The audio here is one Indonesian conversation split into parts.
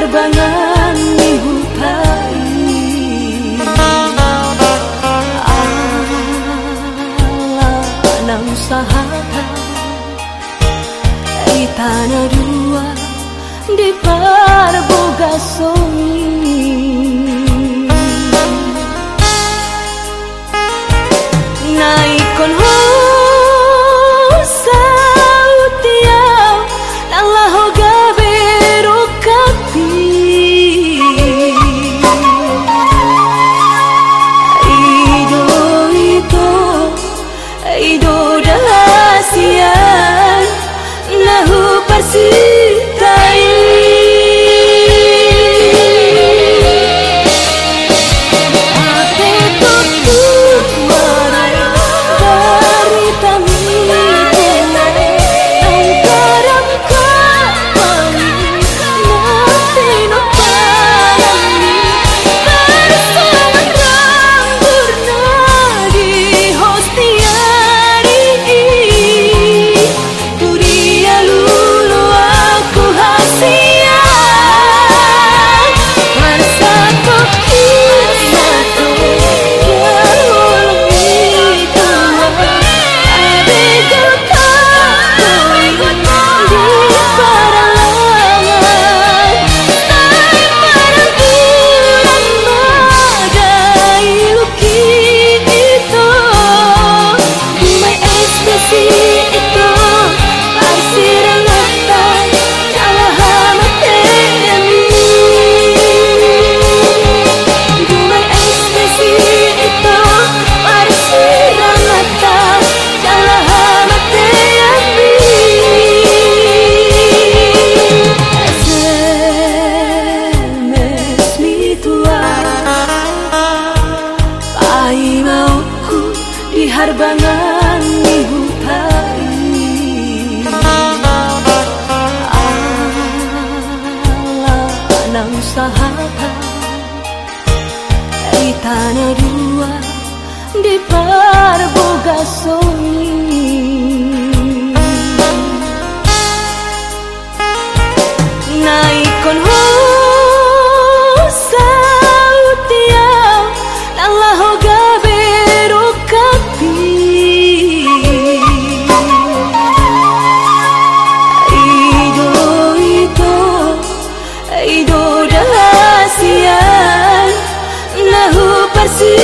penerbangan see Alam sahata Di tanah dua Di parboga Naik see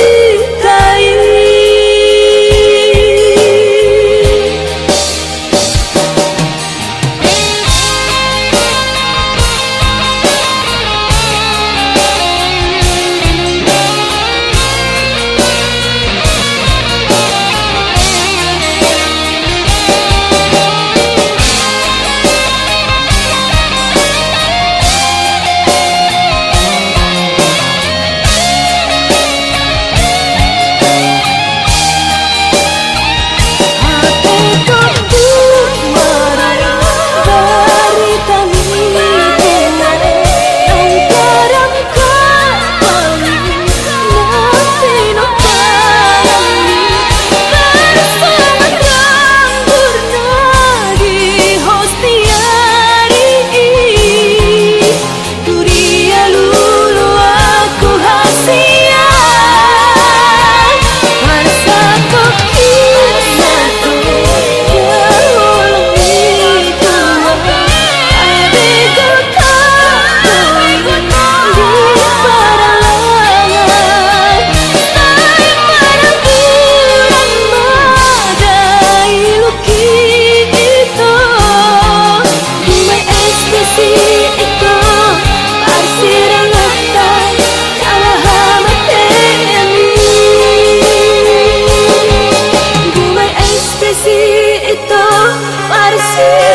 parecita, então, parecita.